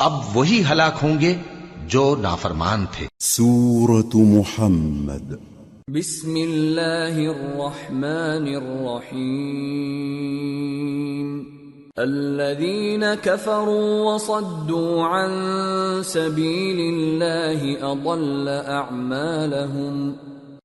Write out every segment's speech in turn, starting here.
اب وہی ہلاک ہوں گے جو نافرمان تھے۔ سورة محمد۔ بسم الله الرحمن الرحيم الذين كفروا وصدوا عن سبيل الله أضل أعمالهم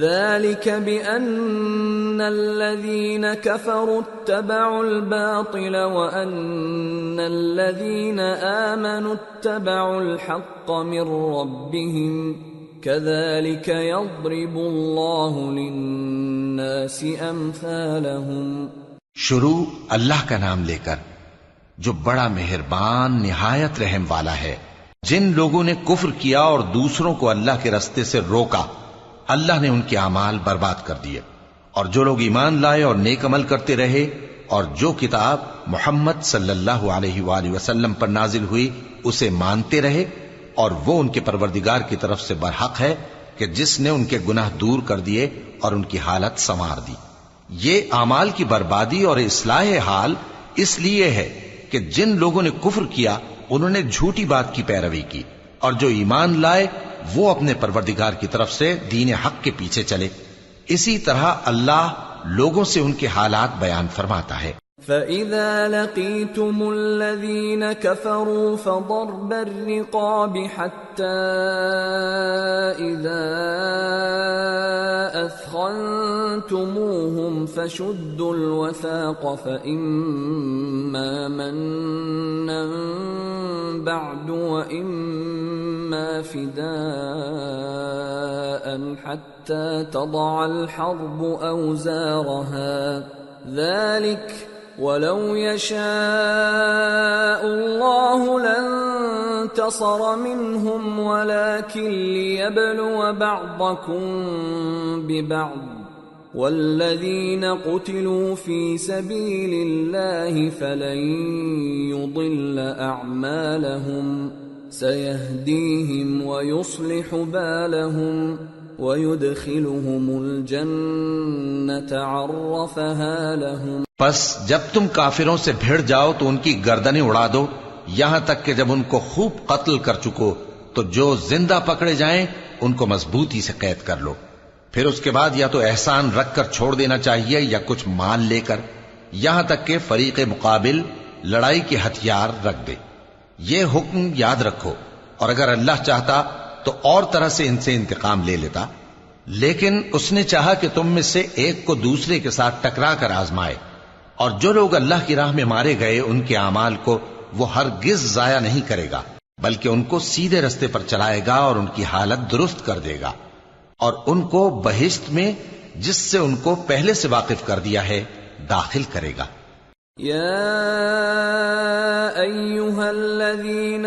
ذلك بأن الذين كفروا اتبعوا الباطل وأن الذين آمنوا اتبعوا الحق من ربهم كذلك يضرب الله للناس أمثالهم شروع اللہ کا نام لے کر، جو بڑا مہربان، نہایت رحم والا ہے۔ جن لوگوں نے کفر کیا اور دوسروں کو اللہ کے رستے سے روکا اللہ نے ان کے اعمال برباد کر دیے۔ اور جو لوگ ایمان لائے اور نیک عمل کرتے رہے، اور جو کتاب محمد صلی اللہ علیہ وآلہ وسلم پر نازل ہوئی، اسے مانتے رہے، اور وہ ان کے پروردگار کی طرف سے برحق ہے کہ جس نے ان کے گناہ دور کر دیے اور ان کی حالت سنوار دی۔ یہ اعمال کی بربادی اور اصلاح حال اس لیے ہے کہ جن لوگوں نے کفر کیا، انہوں نے جھوٹی بات کی پیروی کی، اور جو ایمان لائے وہ اپنے پروردگار کی طرف سے دین حق کے پیچھے چلے۔ اسی طرح اللہ لوگوں سے ان کے حالات بیان فرماتا ہے۔ فَإِذَا لَقِيتُمُ الَّذِينَ كَفَرُوا فَضَرْبَ الرِّقَابِ حَتَّى إِذَا أَثْخَنْتُمُوهُمْ فَشُدُّوا الْوَثَاقَ فَإِمَّا مَنًّا بَعْدُ وَإِمَّا فِدَاءً حَتَّى تَضَعَ الْحَرْبُ أَوْزَارَهَا. ذَلِكَ ولو يشاء الله لانتصر منهم، ولكن ليبلو بعضكم ببعض. والذين قتلوا في سبيل الله فلن يضل اعمالهم سيهديهم ويصلح بالهم ويدخلهم الجنة عرفها لهم. پس جب تم کافروں سے بھیڑ جاؤ تو ان کی گردنیں اڑا دو، یہاں تک کہ جب ان کو خوب قتل کر چکو تو جو زندہ پکڑے جائیں ان کو مضبوطی سے قید کر لو۔ پھر اس کے بعد یا تو احسان رکھ کر چھوڑ دینا چاہیے یا کچھ مان لے کر، یہاں تک کہ فریق مقابل لڑائی کے ہتھیار رکھ دے۔ یہ حکم یاد رکھو، اور اگر اللہ چاہتا تو اور طرح سے ان سے انتقام لے لیتا، لیکن اس نے چاہا کہ تم میں سے ایک کو دوسرے کے ساتھ ٹکرا کر آزمائے، اور جو لوگ اللہ کی راہ میں مارے گئے، ان کے اعمال کو وہ ہرگز ضائع نہیں کرے گا، بلکہ ان کو سیدھے رستے پر چلائے گا اور ان کی حالت درست کر دے گا، اور ان کو بہشت میں جس سے ان کو پہلے سے واقف کر دیا ہے، داخل کرے گا۔ يا ايها الذين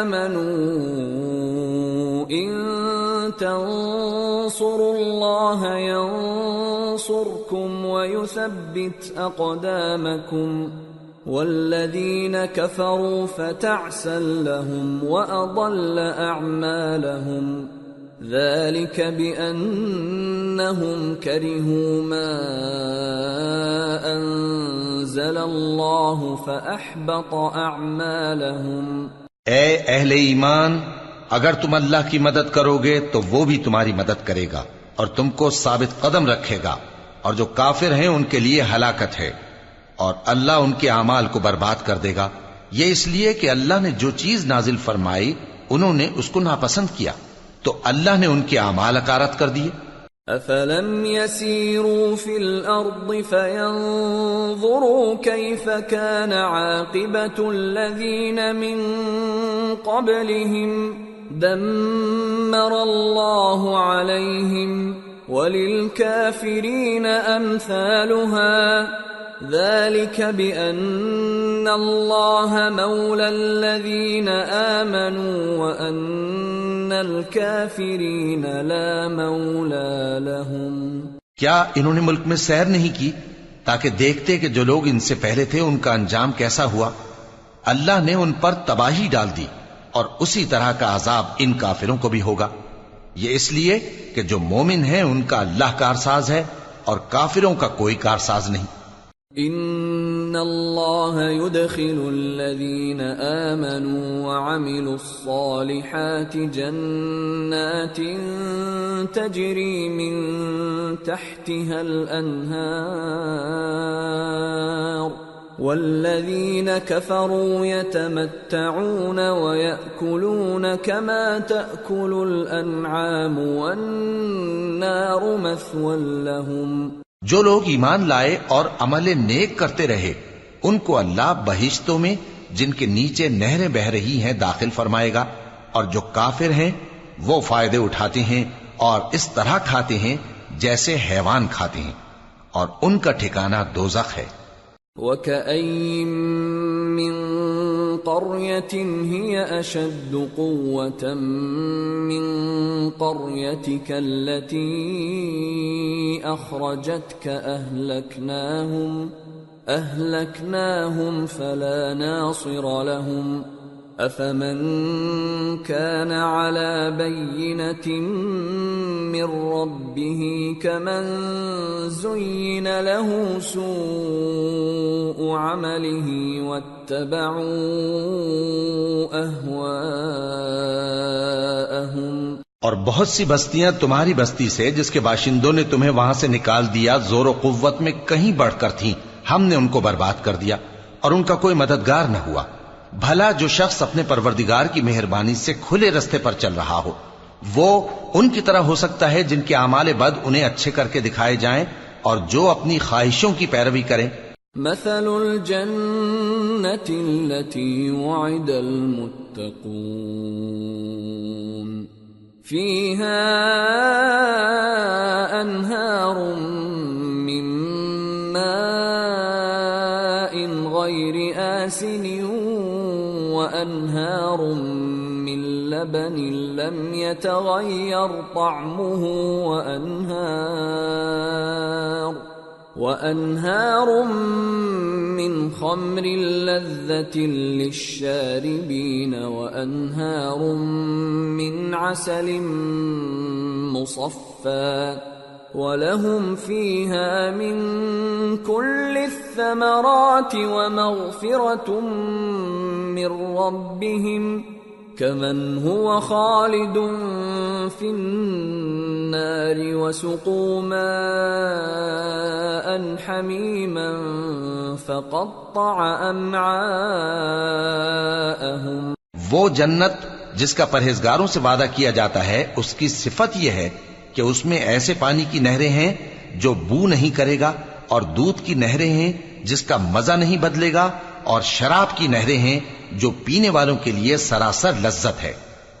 امنوا ان تنصروا الله ينصركم ويثبت اقدامكم والذين كفروا فتعسا لهم واضل اعمالهم ذلك بانهم كرهوا ما انزل الله فاحبط اعمالهم اے اہل ایمان، اگر تم اللہ کی مدد کرو گے تو وہ بھی تمہاری مدد کرے گا اور تم کو ثابت قدم رکھے گا اور جو کافر ہیں ان کے لیے ہلاکت ہے اور اللہ ان کے اعمال کو برباد کر دے گا۔ یہ اس لیے کہ اللہ نے جو چیز نازل فرمائی، انہوں نے اس کو ناپسند کیا۔ تو اللہ نے ان کے اعمال اکارت کر دیے۔ افلم يسيروا في الارض فينظروا كيف كان عاقبه الذين من قبلهم دمر الله عليهم وللكافرين امثالها ذلك بان الله مولى الذين امنوا وان لا مولى لهم۔ کیا انہوں نے ملک میں سیر نہیں کی تاکہ دیکھتے کہ جو لوگ ان سے پہلے تھے ان کا انجام کیسا ہوا؟ اللہ نے ان پر تباہی ڈال دی اور اسی طرح کا عذاب ان کافروں کو بھی ہوگا۔ یہ اس لیے کہ جو مومن ہیں ان کا اللہ کارساز ہے اور کافروں کا کوئی کارساز نہیں۔ ان ان اللہ يدخل الذين آمنوا وعملوا الصالحات جنات تجري من تحتها الانهار والذين كفروا يتمتعون ويأكلون كما تأكل الأنعام والنار مثوى لهم جو لوگ ایمان لائے اور عمل نیک کرتے رہے، ان کو اللہ بہشتوں میں، جن کے نیچے نہریں بہ رہی ہیں، داخل فرمائے گا۔ اور جو کافر ہیں، وہ فائدے اٹھاتے ہیں اور اس طرح کھاتے ہیں جیسے حیوان کھاتے ہیں۔ اور ان کا ٹھکانہ دوزخ ہے۔ وكأين من قرية هي أشد قوة من قريتك التي أخرجتك أهلكناهم أهلكناهم فلا ناصر لهم. أفمن كان على بينة من ربه كمن زين له سوء عمله واتبعوا أهواءهم اور بہت سی بستیاں تمہاری بستی سے جس کے باشندوں نے تمہیں وہاں سے نکال دیا زور و قوت میں کہیں بڑھ کر تھیں، ہم نے ان کو برباد کر دیا اور ان کا کوئی مددگار نہ ہوا۔ بھلا جو شخص اپنے پروردگار کی مہربانی سے کھلے رستے پر چل رہا ہو، وہ ان کی طرح ہو سکتا ہے جن کے اعمال بد انہیں اچھے کر کے دکھائے جائیں اور جو اپنی خواہشوں کی پیروی کریں۔ مثل الجنة التي وعد المتقون۔ فيها أنهار من ماء غير آسن وأنهار من لبن لم يتغير طعمه وأنهار وأنهار من خمر لذة للشاربين وأنهار من عسل مصفى ولهم فيها من كل الثمرات ومغفرة من ربهم كمن هو خالد في النار وسقوا ماء حميما فقطع أمعاءهم وہ جنت جس کا پرہیزگاروں سے وعدہ کیا جاتا ہے، اس کی صفت یہ ہے کہ اس میں ایسے پانی کی نہریں ہیں جو بو نہیں کرے گا اور دودھ کی نہریں ہیں جس کا مزہ نہیں بدلے گا اور شراب کی نہریں ہیں جو پینے والوں کے لیے سراسر لذت ہے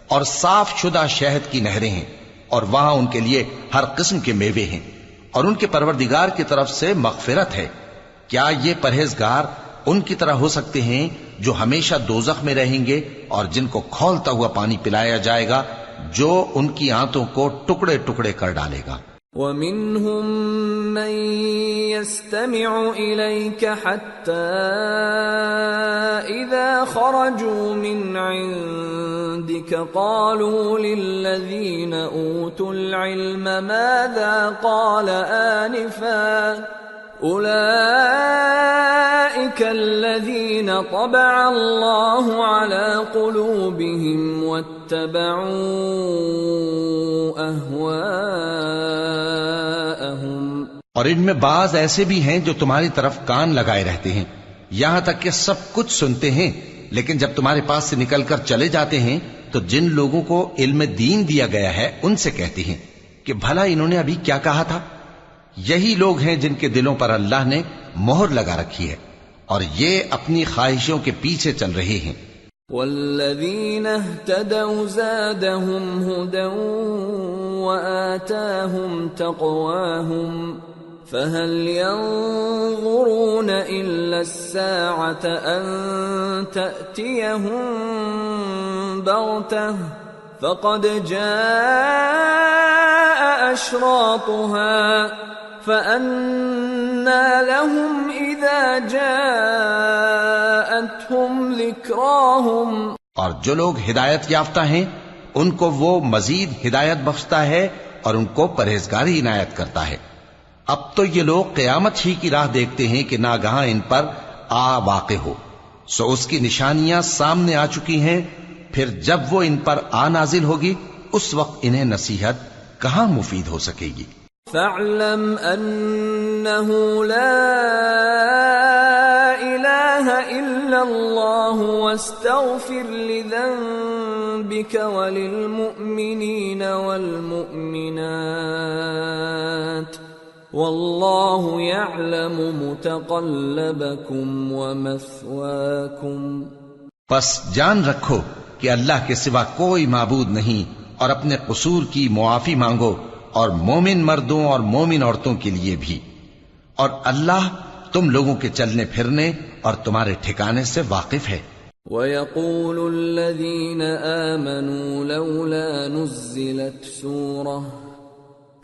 اور صاف شدہ شہد کی نہریں ہیں اور وہاں ان کے لیے ہر قسم کے میوے ہیں اور ان کے پروردگار کی طرف سے مغفرت ہے۔ کیا یہ پرہیزگار ان کی طرح ہو سکتے ہیں جو ہمیشہ دوزخ میں رہیں گے اور جن کو کھولتا ہوا پانی پلایا جائے گا جو ان کی آنتوں کو ٹکڑے ٹکڑے کر ڈالے گا۔ ومنهم من يستمع إليك حتى إذا خرجوا من عندك قالوا للذين أوتوا العلم ماذا قال آنفا أولئك الذين طبع الله على قلوبهم واتبعوا أهواءهم. اور ان میں بعض ایسے بھی ہیں جو تمہاری طرف کان لگائے رہتے ہیں۔ یہاں تک کہ سب کچھ سنتے ہیں، لیکن جب تمہارے پاس سے نکل کر چلے جاتے ہیں، تو جن لوگوں کو علم دین دیا گیا ہے، ان سے کہتے ہیں کہ بھلا انہوں نے ابھی کیا کہا تھا؟ یہی لوگ ہیں جن کے دلوں پر اللہ نے مہر لگا رکھی ہے اور یہ اپنی خواہشوں کے پیچھے چل رہے ہیں۔ والذين اهتدوا زادهم هدى وآتاهم تقواهم فهل ينظرون إلا الساعة أن تأتيهم بغتة فقد جاء أشراطها فأنا لهم إذا جاءتهم ذكراهم اور جو لوگ ہدایت یافتہ ہیں، ان کو وہ مزید ہدایت بخشتا ہے اور ان کو پرہیزگاری عنایت کرتا ہے۔ اب تو یہ لوگ قیامت ہی کی راہ دیکھتے ہیں کہ ناگہاں ان پر آ واقع ہو۔ سو اس کی نشانیاں سامنے آ چکی ہیں۔ پھر جب وہ ان پر آ نازل ہوگی، اس وقت انہیں نصیحت کہاں مفید ہو سکے گی؟ فاعلم أنه لا إله إلا الله واستغفر لذنبك وللمؤمنين والمؤمنات والله يعلم متقلبكم ومثواكم پس جان رکھو کہ اللہ کے سوا کوئی معبود نہیں اور اپنے قصور کی معافی مانگو اور مومن مردوں اور مومن عورتوں کے لیے بھی۔ اور اللہ تم لوگوں کے چلنے پھرنے اور تمہارے ٹھکانے سے واقف ہے۔ وَيَقُولُ الَّذِينَ آمَنُوا لَوْلَا نُزِّلَتْ سُورَةٌ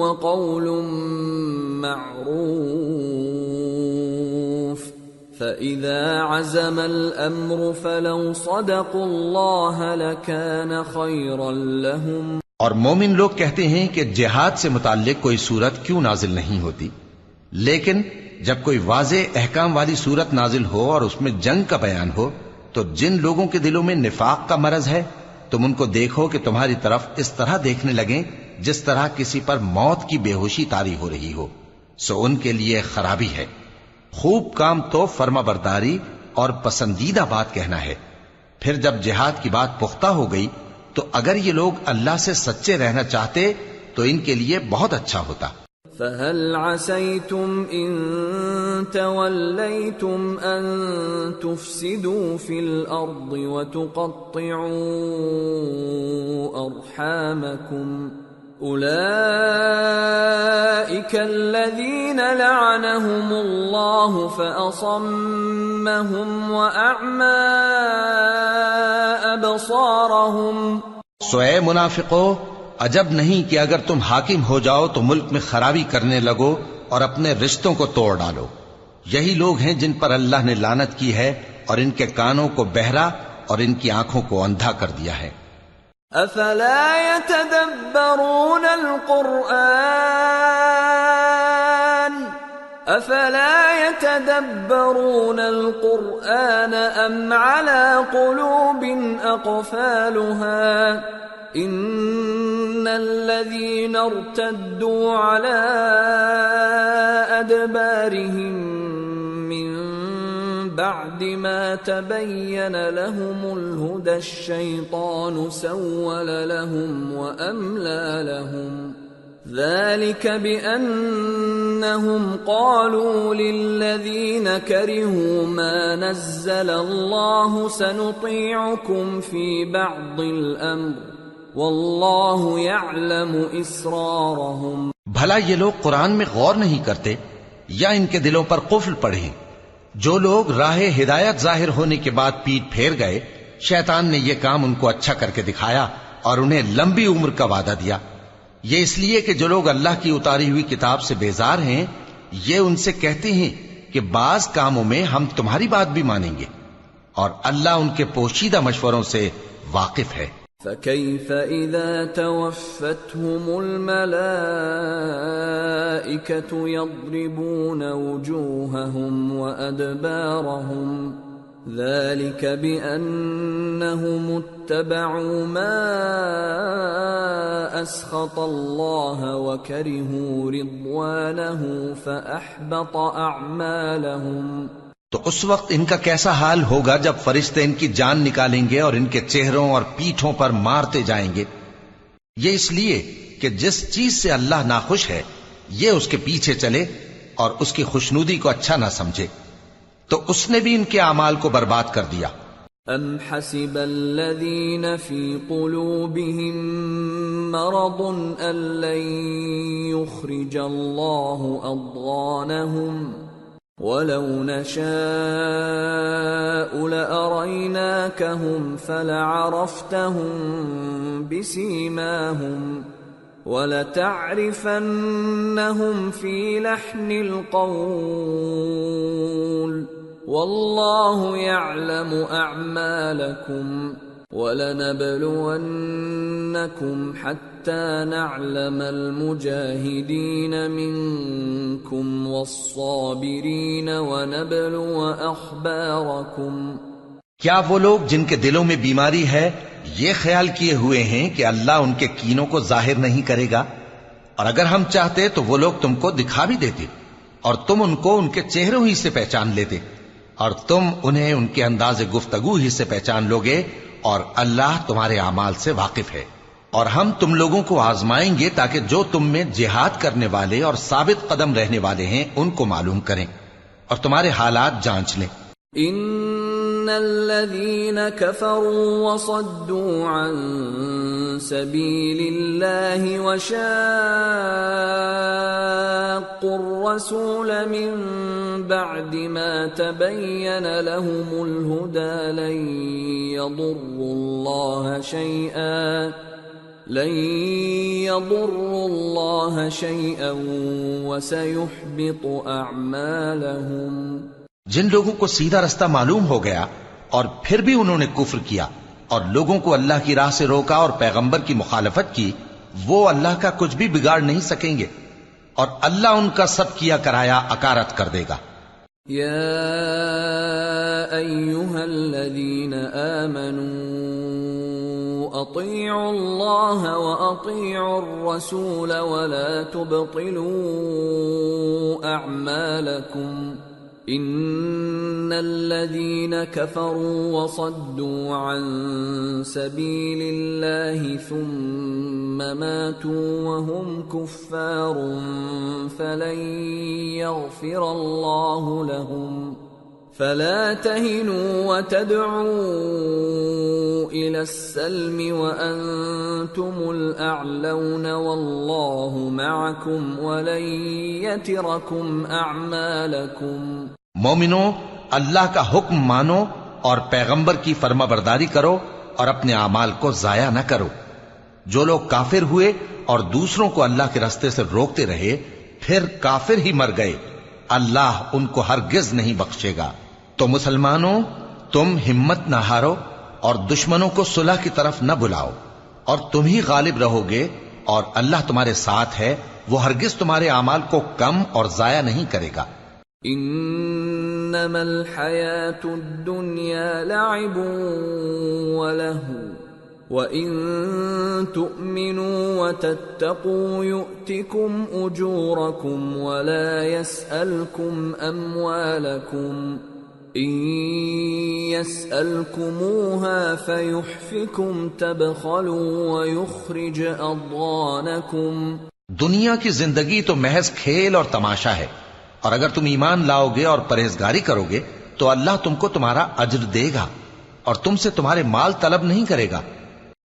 وقول معروف. فإذا عزم الأمر فلو صدقوا الله لكان خيرا لهم. اور مومن لوگ کہتے ہیں کہ جہاد سے متعلق کوئی صورت کیوں نازل نہیں ہوتی؟ لیکن جب کوئی واضح احکام والی صورت نازل ہو اور اس میں جنگ کا بیان ہو، تو جن لوگوں کے دلوں میں نفاق کا مرض ہے تم ان کو دیکھو کہ تمہاری طرف اس طرح دیکھنے لگیں جس طرح کسی پر موت کی بے ہوشی تاری ہو رہی ہو۔ سو ان کے لیے خرابی ہے۔ خوب کام تو فرما برداری اور پسندیدہ بات کہنا ہے۔ پھر جب جہاد کی بات پختہ ہو گئی تو اگر یہ لوگ اللہ سے سچے رہنا چاہتے تو ان کے لیے بہت اچھا ہوتا۔ فهل عسيتم إن توليتم أن تفسدوا في الأرض وتقطعوا أرحامكم أولئك الذين لعنهم الله فأصمهم وأعمى أبصارهم سو اے منافقو عجب نہیں کہ اگر تم حاکم ہو جاؤ تو ملک میں خرابی کرنے لگو اور اپنے رشتوں کو توڑ ڈالو۔ یہی لوگ ہیں جن پر اللہ نے لانت کی ہے اور ان کے کانوں کو بہرا اور ان کی آنکھوں کو اندھا کر دیا ہے۔ افلا يتدبرون القرآن؟ افلا يتدبرون القرآن ام على قلوب اقفالها؟ ان الذين ارتدوا على ادبارهم من بعد ما تبين لهم الهدى الشيطان سول لهم واملى لهم ذلك بانهم قالوا للذين كرهوا ما نزل الله سنطيعكم في بعض الامر واللہ يعلم اسرارهم بھلا یہ لوگ قرآن میں غور نہیں کرتے یا ان کے دلوں پر قفل پڑے ہیں۔ جو لوگ راہ ہدایت ظاہر ہونے کے بعد پیٹ پھیر گئے، شیطان نے یہ کام ان کو اچھا کر کے دکھایا اور انہیں لمبی عمر کا وعدہ دیا۔ یہ اس لیے کہ جو لوگ اللہ کی اتاری ہوئی کتاب سے بیزار ہیں، یہ ان سے کہتے ہیں کہ بعض کاموں میں ہم تمہاری بات بھی مانیں گے اور اللہ ان کے پوشیدہ مشوروں سے واقف ہے۔ فكيف إذا توفتهم الملائكة يضربون وجوههم وأدبارهم ذلك بأنهم اتبعوا ما أسخط الله وكرهوا رضوانه فأحبط أعمالهم تو اس وقت ان کا کیسا حال ہوگا جب فرشتے ان کی جان نکالیں گے اور ان کے چہروں اور پیٹھوں پر مارتے جائیں گے؟ یہ اس لیے کہ جس چیز سے اللہ ناخوش ہے، یہ اس کے پیچھے چلے اور اس کی خوشنودی کو اچھا نہ سمجھے۔ تو اس نے بھی ان کے اعمال کو برباد کر دیا۔ أم حسب الذين في قلوبهم مرض أن لن يخرج الله أضغانهم ولو نشاء لأريناكهم فلعرفتهم بسيماهم ولتعرفنهم في لحن القول والله يعلم اعمالكم ولنبلونكم حتى نعلم المجاهدين منكم والصابرين ونبلو اخباركم کیا وہ لوگ جن کے دلوں میں بیماری ہے، یہ خیال کیے ہوئے ہیں کہ اللہ ان کے کینوں کو ظاہر نہیں کرے گا؟ اور اگر ہم چاہتے تو وہ لوگ تم کو دکھا بھی دیتے، اور تم ان کو ان کے چہروں ہی سے پہچان لیتے، اور تم انہیں ان کے انداز گفتگو ہی سے پہچان لوگے، اور اللہ تمہارے اعمال سے واقف ہے۔ اور ہم تم لوگوں کو آزمائیں گے تاکہ جو تم میں جہاد کرنے والے اور ثابت قدم رہنے والے ہیں، ان کو معلوم کریں۔ اور تمہارے حالات جانچ لیں۔ ان الذين كفروا وصدوا عن سبيل الله وشاقوا الرسول من بعد ما تبين لهم الهدى لن يضروا الله شيئا لن يضروا الله شيئا وسيحبط اعمالهم جن لوگوں کو سیدھا رستہ معلوم ہو گیا اور پھر بھی انہوں نے کفر کیا اور لوگوں کو اللہ کی راہ سے روکا اور پیغمبر کی مخالفت کی وہ اللہ کا کچھ بھی بگاڑ نہیں سکیں گے اور اللہ ان کا سب کیا کرایا اکارت کر دے گا۔ يا ايها الذين امنوا اطيعوا الله واطيعوا الرسول ولا تبطلوا اعمالكم ان الذين كفروا وصدوا عن سبيل الله ثم ماتوا وهم كفار فلن يغفر الله لهم فلا تهنوا وتدعوا الى السلم وانتم الاعلون والله معكم ولن يتركم اعمالكم مومنو، اللہ کا حکم مانو اور پیغمبر کی فرما برداری کرو اور اپنے اعمال کو ضائع نہ کرو۔ جو لوگ کافر ہوئے اور دوسروں کو اللہ کے رستے سے روکتے رہے، پھر کافر ہی مر گئے۔ اللہ ان کو ہرگز نہیں بخشے گا۔ تو مسلمانوں، تم ہمت نہ ہارو اور دشمنوں کو صلح کی طرف نہ بلاؤ، اور تم ہی غالب رہو گے، اور اللہ تمہارے ساتھ ہے، وہ ہرگز تمہارے اعمال کو کم اور ضائع نہیں کرے گا۔ انما الحياه الدنيا لعب وله وان تؤمنوا وتتقوا يؤتكم اجوركم ولا يسالكم اموالكم فيحفكم تبخلوا ويخرج دنیا کی زندگی تو محض کھیل اور تماشا ہے اور اگر تم ایمان لاؤ گے اور پرہیزگاری کرو گے تو اللہ تم کو تمہارا اجر دے گا اور تم سے تمہارے مال طلب نہیں کرے گا۔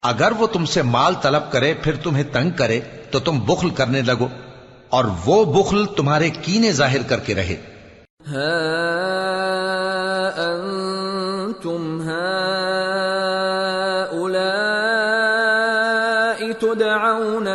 اگر وہ تم سے مال طلب کرے پھر تمہیں تنگ کرے تو تم بخل کرنے لگو اور وہ بخل تمہارے کینے ظاہر کر کے رہے۔ ها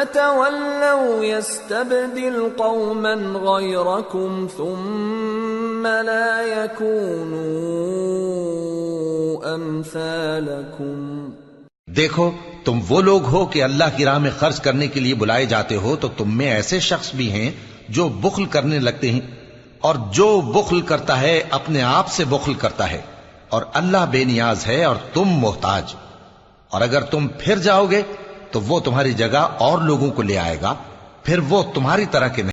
تتولوا يستبدل قوما غيركم ثم لا يكونوا امثالكم دیکھو، تم وہ لوگ ہو کہ اللہ کی راہ میں خرچ کرنے کے لیے بلائے جاتے ہو، تو تم میں ایسے شخص بھی ہیں جو بخل کرنے لگتے ہیں، اور جو بخل کرتا ہے، اپنے آپ سے بخل کرتا ہے، اور اللہ بے نیاز ہے اور تم محتاج۔ اور اگر تم پھر جاؤ گے تو وہ تمہاری جگہ اور لوگوں کو لے آئے گا، پھر وہ تمہاری طرح کے نہیں